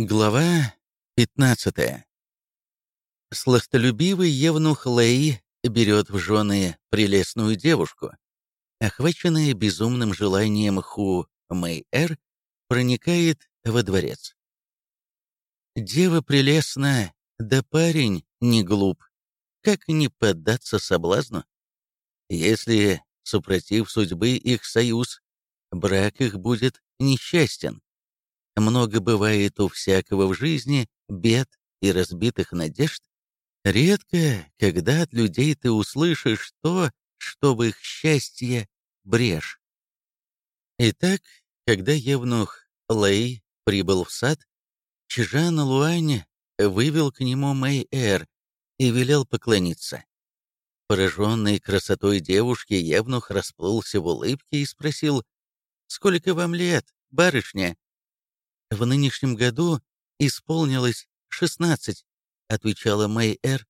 Глава 15 Сластолюбивый евнух Лей берет в жены прелестную девушку. Охваченная безумным желанием Ху Мэй-Эр проникает во дворец. Дева прелестна, да парень не глуп. Как не поддаться соблазну? Если, супротив судьбы их союз, брак их будет несчастен, много бывает у всякого в жизни бед и разбитых надежд. Редко, когда от людей ты услышишь то, что в их счастье брешь. Итак, когда Евнух Лэй прибыл в сад, Чжан Луань вывел к нему Мэй-Эр и велел поклониться. Пораженный красотой девушки, Евнух расплылся в улыбке и спросил, «Сколько вам лет, барышня?» «В нынешнем году исполнилось шестнадцать», — отвечала Мэй Эр.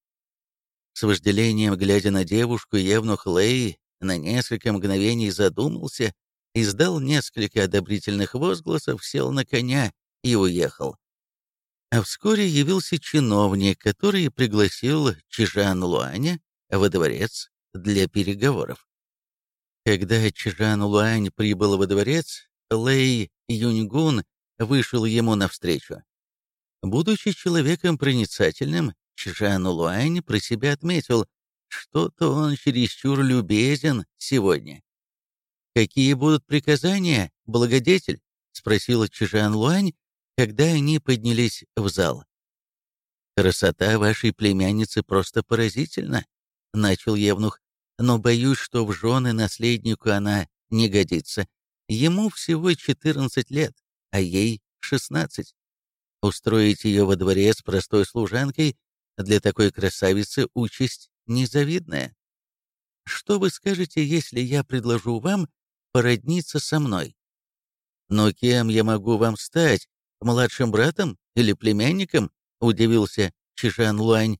С вожделением, глядя на девушку, Евнух Лэй на несколько мгновений задумался, издал несколько одобрительных возгласов, сел на коня и уехал. А вскоре явился чиновник, который пригласил Чижан Луаня во дворец для переговоров. Когда Чижан Луань прибыл во дворец, Лэй Юньгун вышел ему навстречу. Будучи человеком проницательным, Чжан Луань про себя отметил, что-то он чересчур любезен сегодня. «Какие будут приказания, благодетель?» — спросила Чжан Луань, когда они поднялись в зал. «Красота вашей племянницы просто поразительна», — начал Евнух, «но боюсь, что в жены наследнику она не годится. Ему всего 14 лет а ей 16. Устроить ее во дворец простой служанкой для такой красавицы участь незавидная. Что вы скажете, если я предложу вам породниться со мной? Но кем я могу вам стать? Младшим братом или племянником? Удивился Чижан Луань.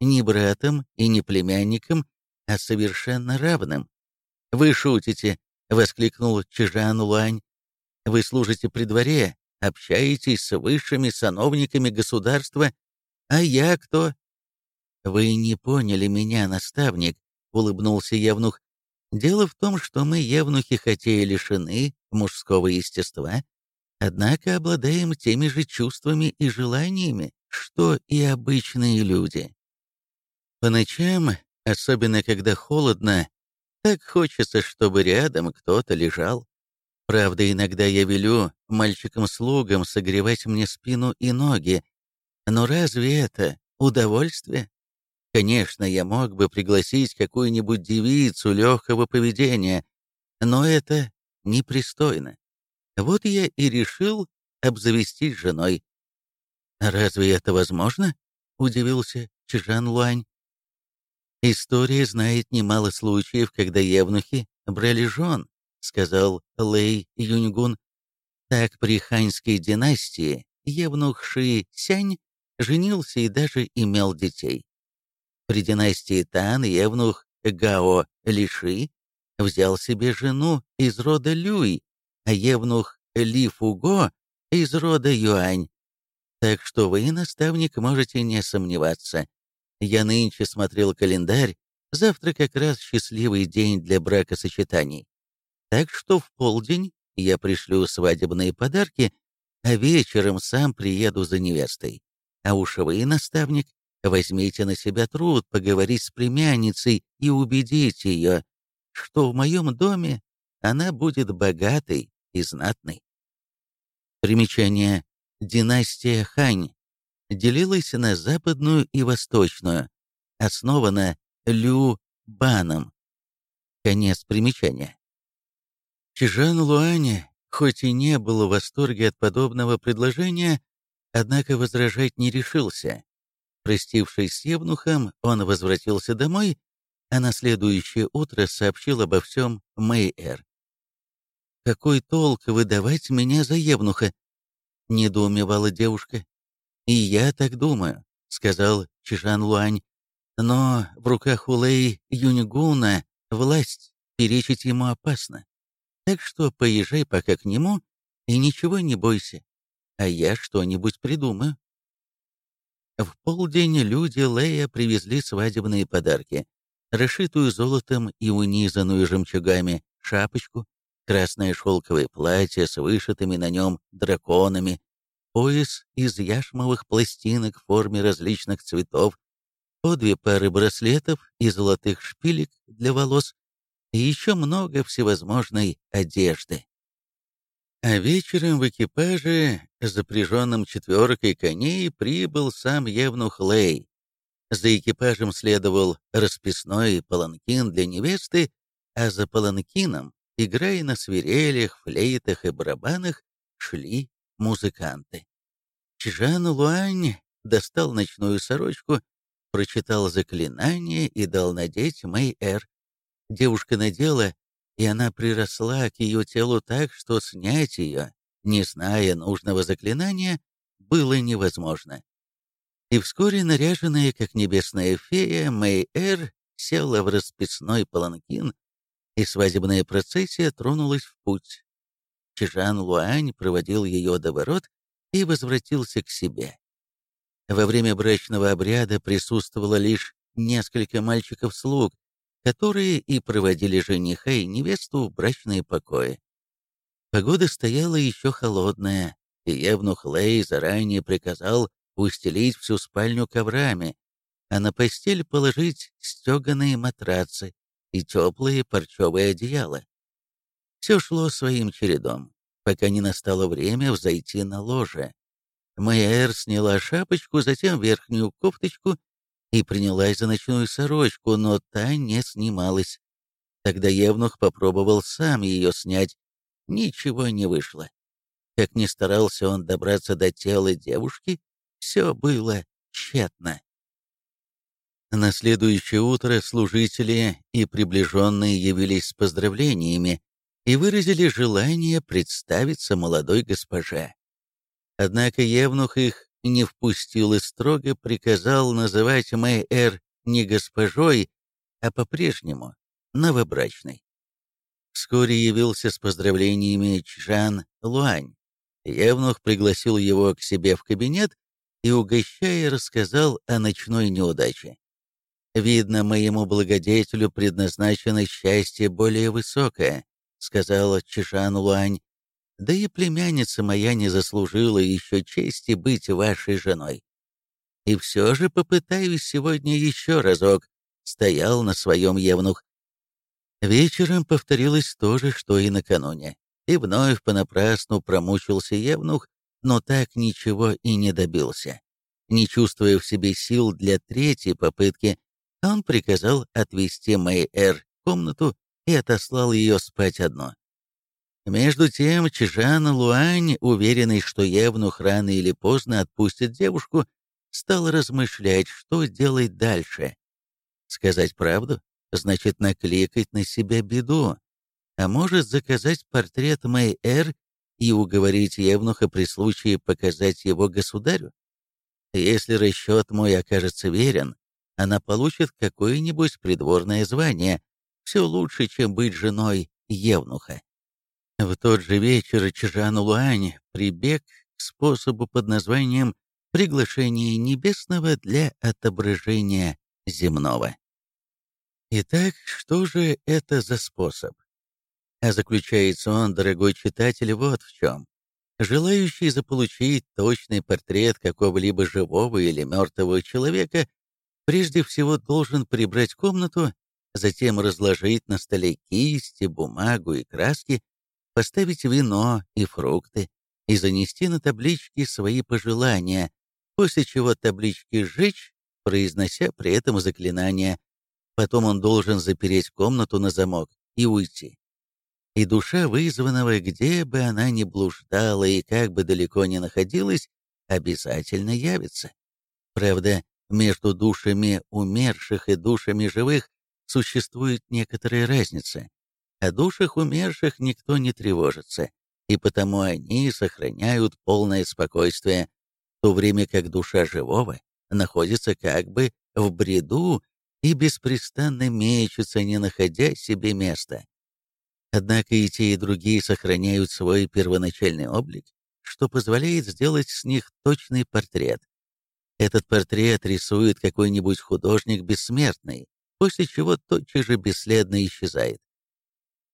Не братом и не племянником, а совершенно равным. Вы шутите, воскликнул Чижан Луань. Вы служите при дворе, общаетесь с высшими сановниками государства, а я кто?» «Вы не поняли меня, наставник», — улыбнулся Евнух. «Дело в том, что мы, Евнухи, хотя и лишены мужского естества, однако обладаем теми же чувствами и желаниями, что и обычные люди. По ночам, особенно когда холодно, так хочется, чтобы рядом кто-то лежал, Правда, иногда я велю мальчикам-слугам согревать мне спину и ноги. Но разве это удовольствие? Конечно, я мог бы пригласить какую-нибудь девицу легкого поведения, но это непристойно. Вот я и решил обзавестись женой. «Разве это возможно?» — удивился Чжан Луань. История знает немало случаев, когда евнухи брали жен, — сказал Лэй Юньгун. Так при ханьской династии Евнух Ши Сянь женился и даже имел детей. При династии Тан Евнух Гао Лиши взял себе жену из рода Люй, а Евнух Ли Фуго из рода Юань. Так что вы, наставник, можете не сомневаться. Я нынче смотрел календарь, завтра как раз счастливый день для бракосочетаний. Так что в полдень я пришлю свадебные подарки, а вечером сам приеду за невестой. А уж вы, наставник, возьмите на себя труд поговорить с племянницей и убедить ее, что в моем доме она будет богатой и знатной. Примечание. Династия Хань делилась на западную и восточную, основана Лю Баном. Конец примечания. Чижан Луаня, хоть и не был в восторге от подобного предложения, однако возражать не решился. Простившись с Евнухом, он возвратился домой, а на следующее утро сообщил обо всем Мэй-Эр. «Какой толк выдавать меня за Евнуха?» — недоумевала девушка. «И я так думаю», — сказал Чижан Луань. «Но в руках Улэй Юньгуна власть перечить ему опасно. Так что поезжай пока к нему и ничего не бойся. а я что-нибудь придумаю. В полдень люди Лея привезли свадебные подарки, расшитую золотом и унизанную жемчугами шапочку, красное шелковое платье с вышитыми на нем драконами, пояс из яшмовых пластинок в форме различных цветов, по две пары браслетов и золотых шпилек для волос, и еще много всевозможной одежды. А вечером в экипаже, запряженном четверкой коней, прибыл сам Евнух Лей. За экипажем следовал расписной паланкин для невесты, а за паланкином, играя на свирелях, флейтах и барабанах, шли музыканты. Чжан Луань достал ночную сорочку, прочитал заклинание и дал надеть Мэй-Эр. Девушка надела и она приросла к ее телу так, что снять ее, не зная нужного заклинания, было невозможно. И вскоре наряженная, как небесная фея, Мэй-Эр села в расписной паланкин, и свадебная процессия тронулась в путь. Чжан Луань проводил ее до ворот и возвратился к себе. Во время брачного обряда присутствовало лишь несколько мальчиков-слуг, которые и проводили жениха и невесту в брачные покои. Погода стояла еще холодная, и Евнух Лей заранее приказал устелить всю спальню коврами, а на постель положить стеганые матрацы и теплые парчевые одеяла. Все шло своим чередом, пока не настало время взойти на ложе. Майер сняла шапочку, затем верхнюю кофточку и принялась за ночную сорочку, но та не снималась. Тогда Евнух попробовал сам ее снять. Ничего не вышло. Как ни старался он добраться до тела девушки, все было тщетно. На следующее утро служители и приближенные явились с поздравлениями и выразили желание представиться молодой госпоже. Однако Евнух их не впустил и строго приказал называть Мэй-Эр не госпожой, а по-прежнему новобрачной. Вскоре явился с поздравлениями Чжан Луань. Евнух пригласил его к себе в кабинет и, угощая, рассказал о ночной неудаче. «Видно, моему благодетелю предназначено счастье более высокое», — сказала Чжан Луань. Да и племянница моя не заслужила еще чести быть вашей женой. И все же попытаюсь сегодня еще разок, стоял на своем евнух. Вечером повторилось то же, что и накануне. И вновь понапрасну промучился евнух, но так ничего и не добился. Не чувствуя в себе сил для третьей попытки, он приказал отвезти Мэй-Эр комнату и отослал ее спать одну. Между тем Чжан Луань, уверенный, что Евнух рано или поздно отпустит девушку, стал размышлять, что делать дальше. Сказать правду значит накликать на себя беду, а может заказать портрет Мэй-Эр и уговорить Евнуха при случае показать его государю? Если расчет мой окажется верен, она получит какое-нибудь придворное звание, все лучше, чем быть женой Евнуха. В тот же вечер Чжан Луань прибег к способу под названием «приглашение небесного для отображения земного». Итак, что же это за способ? А заключается он, дорогой читатель, вот в чем. Желающий заполучить точный портрет какого-либо живого или мертвого человека прежде всего должен прибрать комнату, затем разложить на столе кисти, бумагу и краски, поставить вино и фрукты и занести на таблички свои пожелания, после чего таблички сжечь, произнося при этом заклинание. Потом он должен запереть комнату на замок и уйти. И душа вызванного, где бы она ни блуждала и как бы далеко ни находилась, обязательно явится. Правда, между душами умерших и душами живых существует некоторая разница. О душах умерших никто не тревожится, и потому они сохраняют полное спокойствие, в то время как душа живого находится как бы в бреду и беспрестанно мечется, не находя себе места. Однако и те, и другие сохраняют свой первоначальный облик, что позволяет сделать с них точный портрет. Этот портрет рисует какой-нибудь художник бессмертный, после чего тотчас же бесследно исчезает.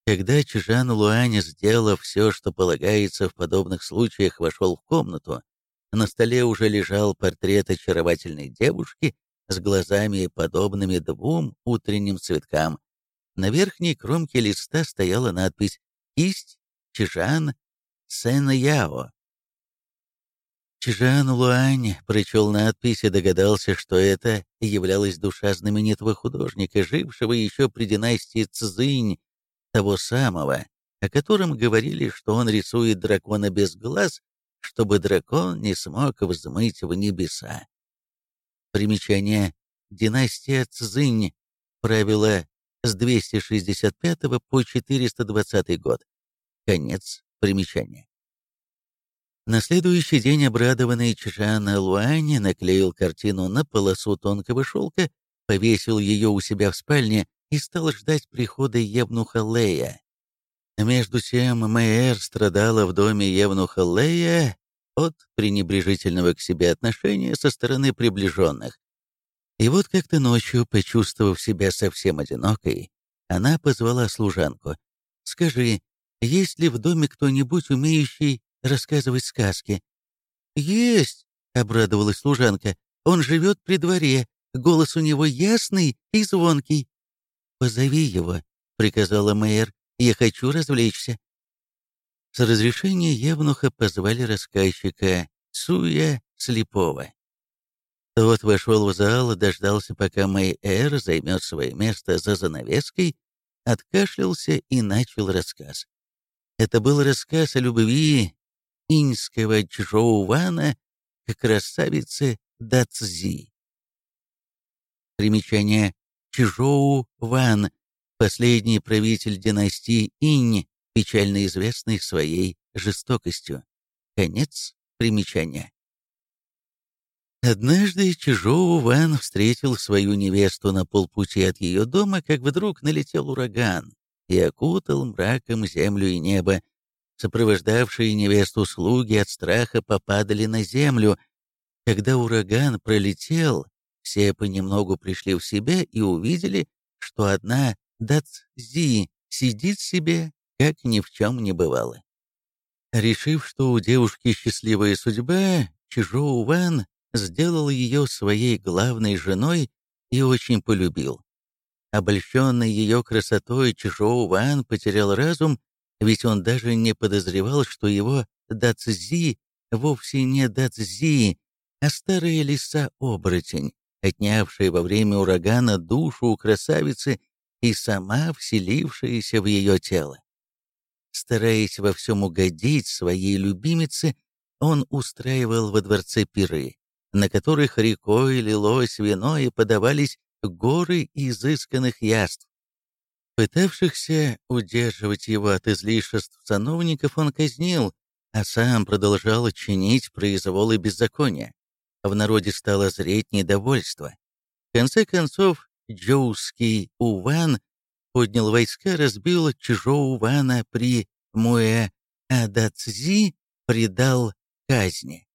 Когда Чжан Луань, сделав все, что полагается в подобных случаях, вошел в комнату, на столе уже лежал портрет очаровательной девушки с глазами, подобными двум утренним цветкам. На верхней кромке листа стояла надпись «Кисть Чжан Сен Яо». Чжан Луань прочел надпись и догадался, что это являлась душа знаменитого художника, жившего еще при династии Цзинь, того самого, о котором говорили, что он рисует дракона без глаз, чтобы дракон не смог взмыть в небеса. Примечание. Династия Цзинь правила с 265 по 420 год. Конец примечания. На следующий день обрадованный Чжан Луань наклеил картину на полосу тонкого шелка, повесил ее у себя в спальне и стал ждать прихода Евнуха Лея. Между тем Мэйэр страдала в доме Евнуха Лея от пренебрежительного к себе отношения со стороны приближенных. И вот как-то ночью, почувствовав себя совсем одинокой, она позвала служанку. «Скажи, есть ли в доме кто-нибудь, умеющий рассказывать сказки?» «Есть!» — обрадовалась служанка. «Он живет при дворе, голос у него ясный и звонкий». «Позови его», — приказала мэр, — «я хочу развлечься». С разрешения Евнуха позвали рассказчика Суя Слепого. Тот вошел в зал, дождался, пока Мэй-Эр займет свое место за занавеской, откашлялся и начал рассказ. Это был рассказ о любви иньского Чжоу-Вана к красавице Дацзи. Примечание Чжоу-Ван, последний правитель династии Инь, печально известный своей жестокостью. Конец примечания. Однажды Чижоу Ван встретил свою невесту на полпути от ее дома, как вдруг налетел ураган и окутал мраком землю и небо. Сопровождавшие невесту слуги от страха попадали на землю. Когда ураган пролетел, все понемногу пришли в себя и увидели, что одна Дацзи сидит себе, как ни в чем не бывало. Решив, что у девушки счастливая судьба, Чижоу Ван сделал ее своей главной женой и очень полюбил. Обольщенный ее красотой, Чжоу Ван потерял разум, ведь он даже не подозревал, что его Дацзи вовсе не Дацзи, а старая лиса-оборотень, отнявшая во время урагана душу у красавицы и сама вселившаяся в ее тело. Стараясь во всем угодить своей любимице, он устраивал во дворце пиры, на которых рекой лилось вино и подавались горы изысканных яств. Пытавшихся удерживать его от излишеств сановников он казнил, а сам продолжал чинить произволы беззакония. В народе стало зреть недовольство. В конце концов, Джоуский Уван поднял войска, разбил Чжоу Вана при Муэ Адацзи, предал казни.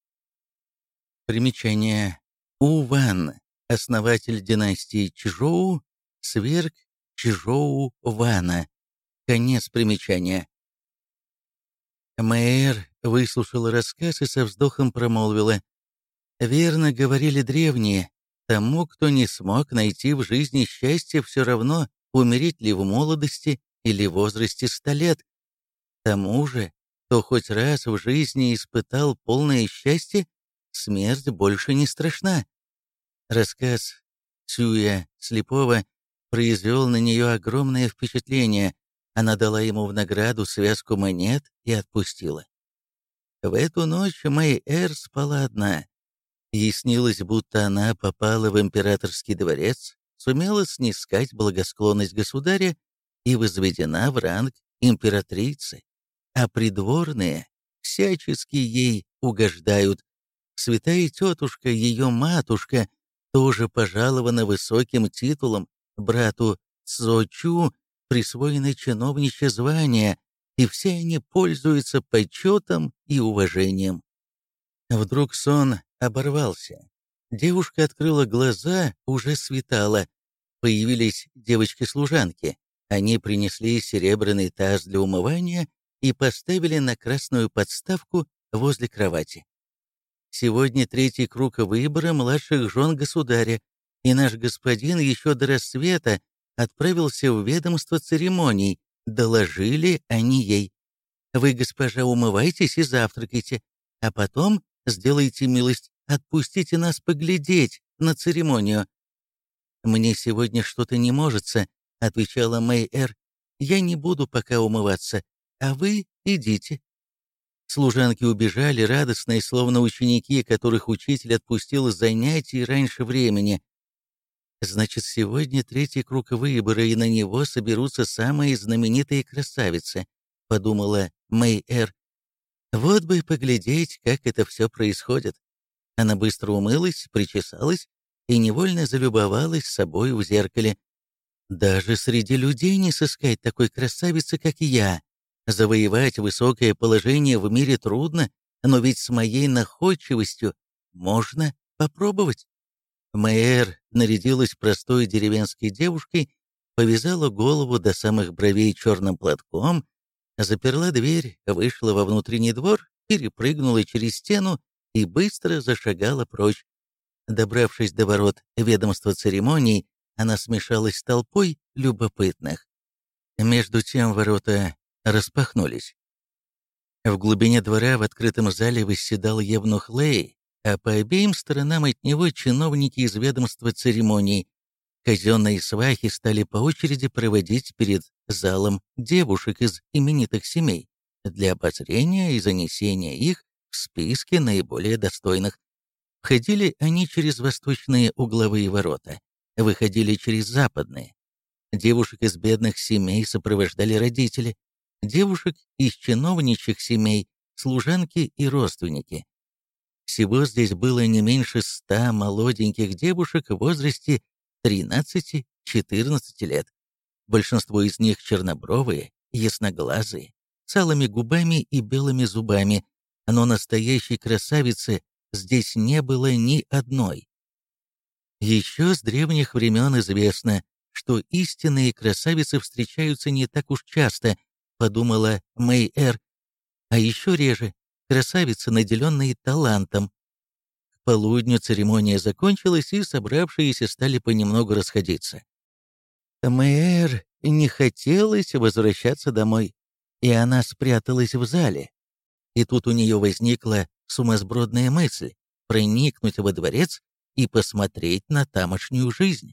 Примечание. Уван, основатель династии Чжоу, сверг Чжоу Вана. Конец примечания. Мэйр выслушала рассказ и со вздохом промолвила. «Верно говорили древние, тому, кто не смог найти в жизни счастье, все равно, умереть ли в молодости или в возрасте ста лет. Тому же, кто хоть раз в жизни испытал полное счастье, смерть больше не страшна. Рассказ Цюя Слепого произвел на нее огромное впечатление. Она дала ему в награду связку монет и отпустила. В эту ночь Мэй Эр спала одна. Ей снилось, будто она попала в императорский дворец, сумела снискать благосклонность государя и возведена в ранг императрицы, а придворные всячески ей угождают. Святая тетушка, ее матушка, тоже пожалована высоким титулом, брату Цзочу присвоено чиновничье звание, и все они пользуются почетом и уважением. Вдруг сон оборвался. Девушка открыла глаза, уже светало. Появились девочки-служанки. Они принесли серебряный таз для умывания и поставили на красную подставку возле кровати. Сегодня третий круг выбора младших жен государя, и наш господин еще до рассвета отправился в ведомство церемоний, доложили они ей. Вы, госпожа, умывайтесь и завтракайте, а потом сделайте милость, отпустите нас поглядеть на церемонию. «Мне сегодня что-то не можется», — отвечала Мэй-Эр. «Я не буду пока умываться, а вы идите». Служанки убежали, радостные, словно ученики, которых учитель отпустил с занятий раньше времени. Значит, сегодня третий круг выбора, и на него соберутся самые знаменитые красавицы, подумала Мэй-Эр. Вот бы поглядеть, как это все происходит. Она быстро умылась, причесалась и невольно залюбовалась собой в зеркале. Даже среди людей не сыскать такой красавицы, как я. Завоевать высокое положение в мире трудно, но ведь с моей находчивостью можно попробовать. Мэр нарядилась простой деревенской девушкой, повязала голову до самых бровей черным платком, заперла дверь, вышла во внутренний двор, перепрыгнула через стену и быстро зашагала прочь. Добравшись до ворот ведомства церемоний, она смешалась с толпой любопытных. Между тем ворота распахнулись. В глубине двора в открытом зале восседал Евнух Лей, а по обеим сторонам от него чиновники из ведомства церемоний. Казенные свахи стали по очереди проводить перед залом девушек из именитых семей для обозрения и занесения их в списки наиболее достойных. Входили они через восточные угловые ворота, выходили через западные. Девушек из бедных семей сопровождали родители, девушек из чиновничьих семей, служанки и родственники. Всего здесь было не меньше ста молоденьких девушек в возрасте 13-14 лет. Большинство из них чернобровые, ясноглазые, с губами и белыми зубами, но настоящей красавицы здесь не было ни одной. Еще с древних времен известно, что истинные красавицы встречаются не так уж часто, подумала Мэй Эр, а еще реже красавицы, наделенные талантом. К полудню церемония закончилась, и собравшиеся стали понемногу расходиться. Мэр не хотелось возвращаться домой, и она спряталась в зале. И тут у нее возникла сумасбродная мысль проникнуть во дворец и посмотреть на тамошнюю жизнь.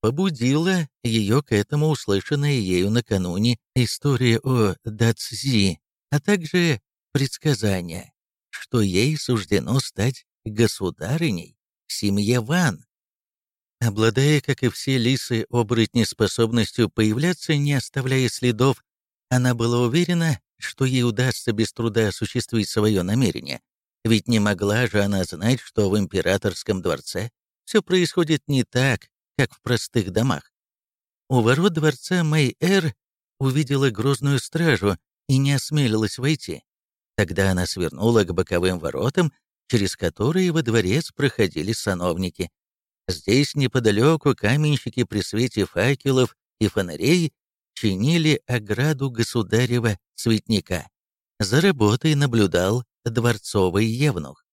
Побудила ее к этому услышанная ею накануне история о Дацзи, а также предсказание, что ей суждено стать государыней в семье Ван. Обладая, как и все лисы-оборотни, способностью появляться, не оставляя следов, она была уверена, что ей удастся без труда осуществить свое намерение. Ведь не могла же она знать, что в императорском дворце все происходит не так, как в простых домах. У ворот дворца Мэй-Эр увидела грозную стражу и не осмелилась войти. Тогда она свернула к боковым воротам, через которые во дворец проходили сановники. Здесь неподалеку каменщики при свете факелов и фонарей чинили ограду государева цветника. За работой наблюдал дворцовый евнух.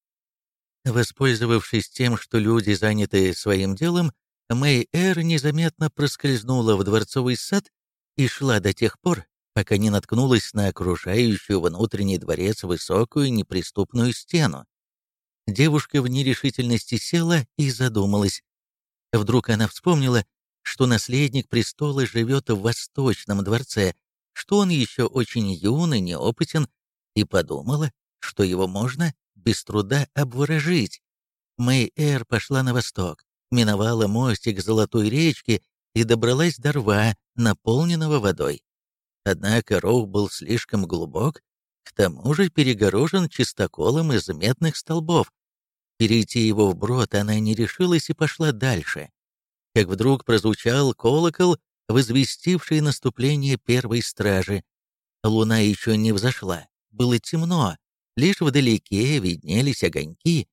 Воспользовавшись тем, что люди заняты своим делом, Мэй-Эр незаметно проскользнула в дворцовый сад и шла до тех пор, пока не наткнулась на окружающую внутренний дворец высокую неприступную стену. Девушка в нерешительности села и задумалась. Вдруг она вспомнила, что наследник престола живет в Восточном дворце, что он еще очень юн и неопытен, и подумала, что его можно без труда обворожить. Мэй-Эр пошла на восток, миновала мостик Золотой речки и добралась до рва, наполненного водой. Однако ров был слишком глубок, к тому же перегорожен чистоколом из медных столбов. Перейти его вброд она не решилась и пошла дальше. Как вдруг прозвучал колокол, возвестивший наступление первой стражи. Луна еще не взошла, было темно, лишь вдалеке виднелись огоньки.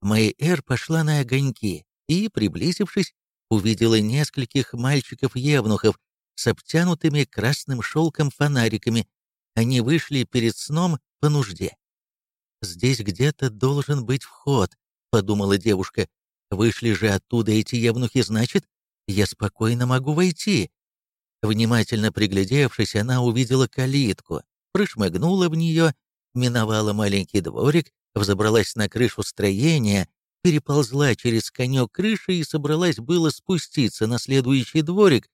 Мэй-Эр пошла на огоньки и, приблизившись, увидела нескольких мальчиков-евнухов с обтянутыми красным шелком фонариками. Они вышли перед сном по нужде. «Здесь где-то должен быть вход», — подумала девушка. «Вышли же оттуда эти евнухи, значит, я спокойно могу войти». Внимательно приглядевшись, она увидела калитку, прошмыгнула в нее, миновала маленький дворик, взобралась на крышу строения, переползла через конек крыши и собралась было спуститься на следующий дворик,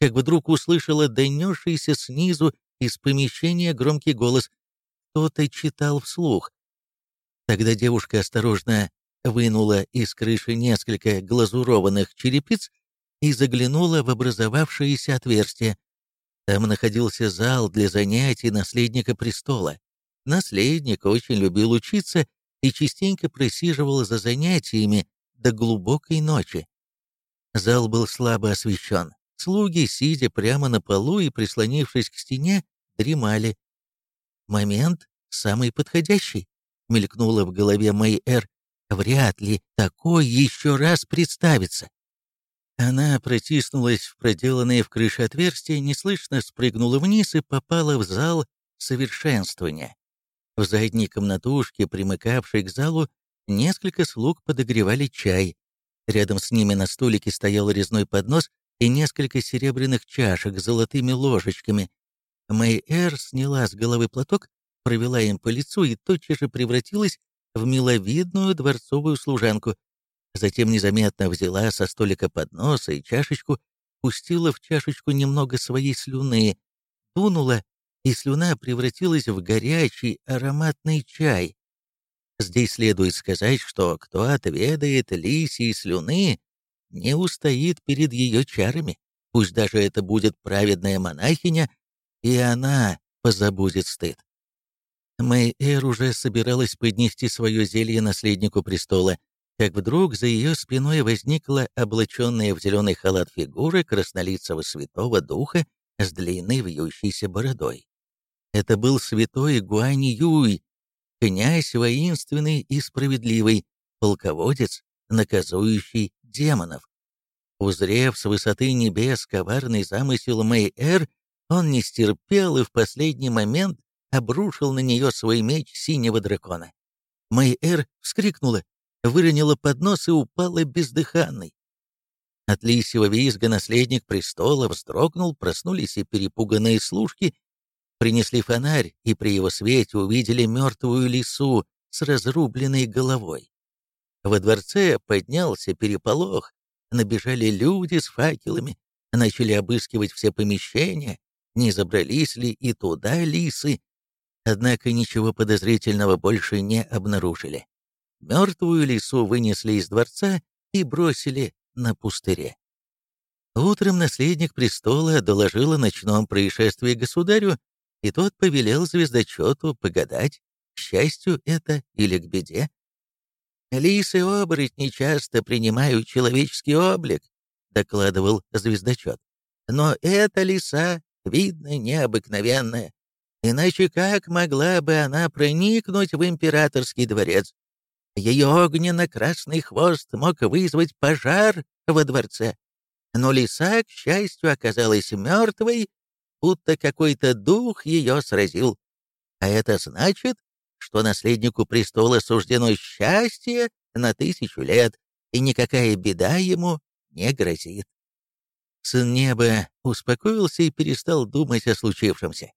как вдруг услышала донесшийся снизу из помещения громкий голос. Кто-то читал вслух. Тогда девушка осторожно вынула из крыши несколько глазурованных черепиц и заглянула в образовавшееся отверстие. Там находился зал для занятий наследника престола. Наследник очень любил учиться и частенько просиживал за занятиями до глубокой ночи. Зал был слабо освещен. Слуги, сидя прямо на полу и прислонившись к стене, дремали. Момент самый подходящий, мелькнуло в голове Мэй-Эр. Вряд ли такой еще раз представится. Она протиснулась в проделанное в крыше отверстие, неслышно спрыгнула вниз и попала в зал совершенствования. В задней комнатушке, примыкавшей к залу, несколько слуг подогревали чай. Рядом с ними на столике стоял резной поднос и несколько серебряных чашек с золотыми ложечками. Мэй-Эр сняла с головы платок, провела им по лицу и тотчас же превратилась в миловидную дворцовую служанку. Затем незаметно взяла со столика подноса и чашечку, пустила в чашечку немного своей слюны, дунула, и слюна превратилась в горячий ароматный чай. Здесь следует сказать, что кто отведает лисьей слюны, не устоит перед ее чарами, пусть даже это будет праведная монахиня, и она позабудет стыд. Мэй-Эр уже собиралась поднести свое зелье наследнику престола, как вдруг за ее спиной возникла облаченная в зеленый халат фигура краснолицего святого духа с длинной вьющейся бородой. Это был святой Гуань Юй, князь воинственный и справедливый, полководец, наказующий демонов. Узрев с высоты небес коварный замысел Мэй-Эр, он не стерпел и в последний момент обрушил на нее свой меч синего дракона. Мэй-Эр вскрикнула, выронила поднос и упала бездыханной. От лисьего визга наследник престола вздрогнул, проснулись и перепуганные служки, принесли фонарь и при его свете увидели мертвую лису с разрубленной головой. Во дворце поднялся переполох, набежали люди с факелами, начали обыскивать все помещения, не забрались ли и туда лисы. Однако ничего подозрительного больше не обнаружили. Мертвую лису вынесли из дворца и бросили на пустыре. Утром наследник престола доложил о ночном происшествии государю, и тот повелел звездочету погадать, к счастью это или к беде. «Лисы-оборотни часто принимают человеческий облик», — докладывал звездочет. «Но эта лиса, видно, необыкновенная. Иначе как могла бы она проникнуть в императорский дворец? Ее огненно-красный хвост мог вызвать пожар во дворце. Но лиса, к счастью, оказалась мертвой, будто какой-то дух ее сразил. А это значит, что наследнику престола суждено счастье на тысячу лет, и никакая беда ему не грозит. Сын неба успокоился и перестал думать о случившемся.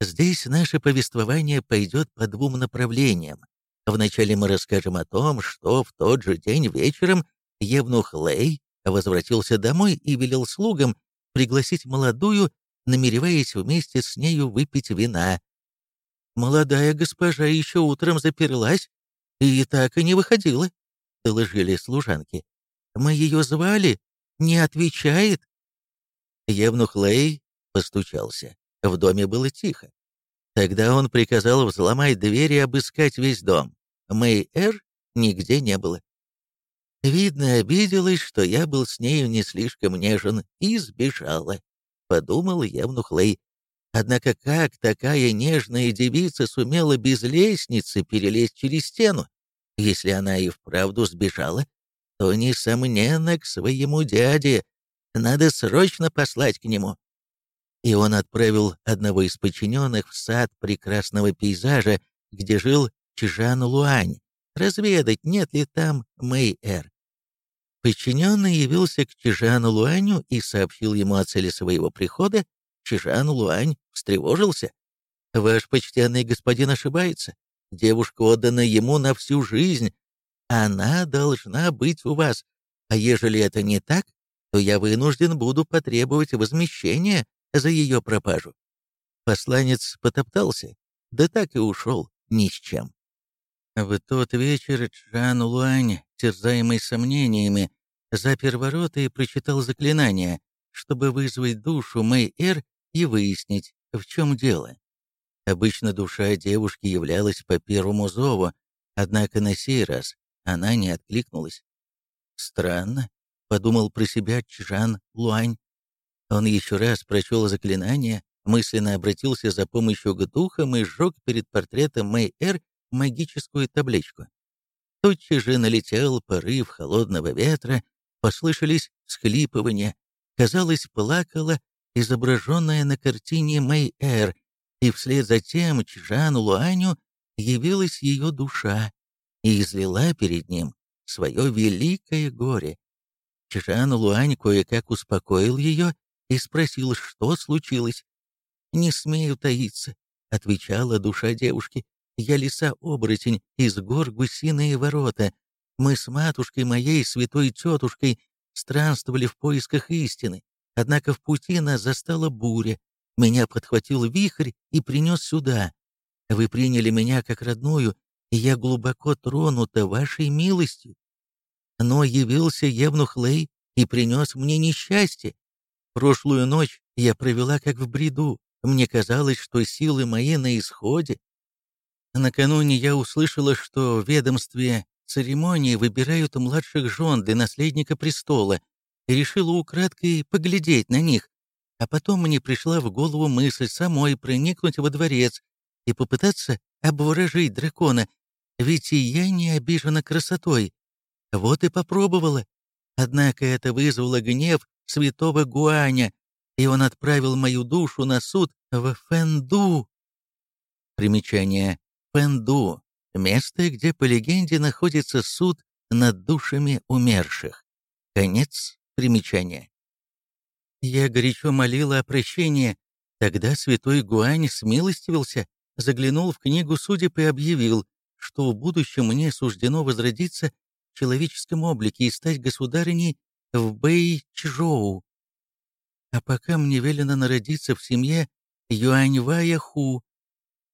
Здесь наше повествование пойдет по двум направлениям. Вначале мы расскажем о том, что в тот же день вечером Евнух Лей возвратился домой и велел слугам пригласить молодую, намереваясь вместе с нею выпить вина. Молодая госпожа еще утром заперлась и так и не выходила, — доложили служанки. Мы ее звали, не отвечает. Евнух Лей постучался. В доме было тихо. Тогда он приказал взломать дверь и обыскать весь дом. Мэй-Эр нигде не было. Видно, обиделась, что я был с нею не слишком нежен, и сбежала, — подумал Евнух Лей. Однако как такая нежная девица сумела без лестницы перелезть через стену? Если она и вправду сбежала, то, несомненно, к своему дяде. Надо срочно послать к нему. И он отправил одного из подчиненных в сад прекрасного пейзажа, где жил Чжан Луань, разведать, нет ли там Мэй-Эр. Подчиненный явился к Чжану Луаню и сообщил ему о цели своего прихода. Чжан Луань встревожился. «Ваш почтенный господин ошибается. Девушка отдана ему на всю жизнь. Она должна быть у вас. А ежели это не так, то я вынужден буду потребовать возмещения за ее пропажу». Посланец потоптался, да так и ушел ни с чем. В тот вечер Джан Луань, терзаемый сомнениями, запер ворота и прочитал заклинание, чтобы вызвать душу Мэй-Эр и выяснить, в чем дело. Обычно душа девушки являлась по первому зову, однако на сей раз она не откликнулась. «Странно», — подумал про себя Чжан Луань. Он еще раз прочел заклинание, мысленно обратился за помощью к духам и сжег перед портретом Мэй-Эр магическую табличку. Тотчас же налетел порыв холодного ветра, послышались схлипывания. Казалось, плакала изображенная на картине Мэй-Эр, и вслед за тем Чжану Луаню явилась ее душа и излила перед ним свое великое горе. Чжан Луань кое-как успокоил ее и спросил, что случилось. «Не смею таиться», — отвечала душа девушки. Я лиса-оборотень из гор Гусиные ворота. Мы с матушкой моей, святой тетушкой, странствовали в поисках истины. Однако в пути нас застала буря. Меня подхватил вихрь и принес сюда. Вы приняли меня как родную, и я глубоко тронута вашей милостью. Но явился Евнух Лей и принес мне несчастье. Прошлую ночь я провела как в бреду. Мне казалось, что силы мои на исходе, Накануне я услышала, что в ведомстве церемонии выбирают младших жен для наследника престола, и решила украдкой поглядеть на них. А потом мне пришла в голову мысль самой проникнуть во дворец и попытаться обворожить дракона, ведь и я не обижена красотой. Вот и попробовала. Однако это вызвало гнев святого Гуаня, и он отправил мою душу на суд в Фэнду. Примечание. Пенду — место, где, по легенде, находится суд над душами умерших. Конец примечания. Я горячо молила о прощении. Тогда святой Гуань смилостивился, заглянул в книгу судеб и объявил, что в будущем мне суждено возродиться в человеческом облике и стать государыней в Бэй-Чжоу. А пока мне велено народиться в семье Юаньвая Ху,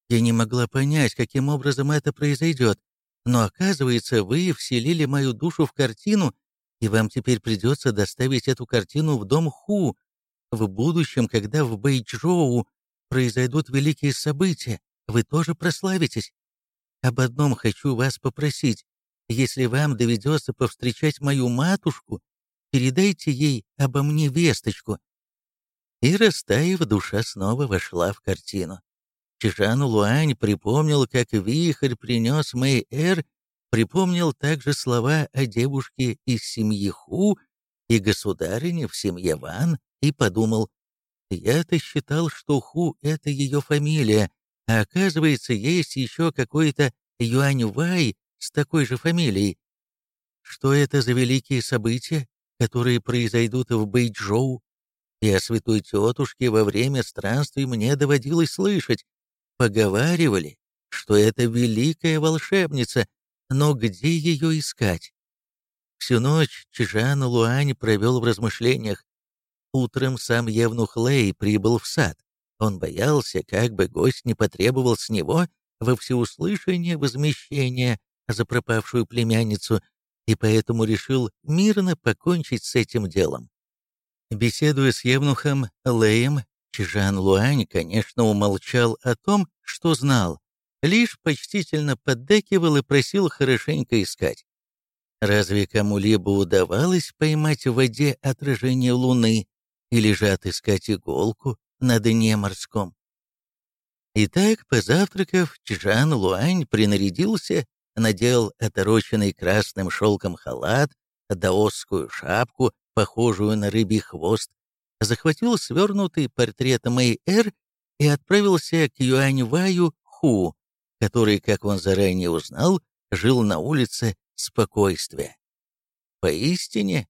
я не могла понять, каким образом это произойдет, но оказывается, вы вселили мою душу в картину, и вам теперь придется доставить эту картину в дом Ху. В будущем, когда в Бэйчжоу произойдут великие события, вы тоже прославитесь. Об одном хочу вас попросить. Если вам доведется повстречать мою матушку, передайте ей обо мне весточку». И, растаяв, душа снова вошла в картину. Чижан Луань припомнил, как вихрь принес Мэй-Эр, припомнил также слова о девушке из семьи Ху и государине в семье Ван, и подумал, я-то считал, что Ху — это ее фамилия, а оказывается, есть еще какой-то Юань Вай с такой же фамилией. Что это за великие события, которые произойдут в Бэйчжоу? И о святой тетушке во время странствий мне доводилось слышать, Поговаривали, что это великая волшебница, но где ее искать? Всю ночь Чжан Луань провел в размышлениях. Утром сам Евнух Лэй прибыл в сад. Он боялся, как бы гость не потребовал с него во всеуслышание возмещения за пропавшую племянницу, и поэтому решил мирно покончить с этим делом. Беседуя с Евнухом Лэем, Чжан Луань, конечно, умолчал о том, что знал, лишь почтительно поддакивал и просил хорошенько искать. Разве кому-либо удавалось поймать в воде отражение луны или же отыскать иголку на дне морском? Итак, позавтракав, Чжан Луань принарядился, надел отороченный красным шелком халат, даосскую шапку, похожую на рыбий хвост, захватил свернутый портрет Мэй-Эр и отправился к Юань-Ваю Ху, который, как он заранее узнал, жил на улице спокойствия. Поистине,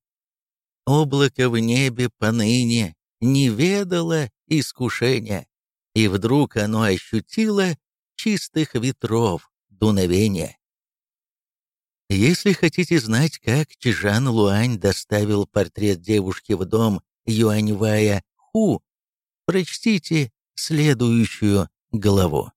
облако в небе поныне не ведало искушения, и вдруг оно ощутило чистых ветров дуновения. Если хотите знать, как Чжан Луань доставил портрет девушки в дом Юаньвая Ху, прочтите следующую главу.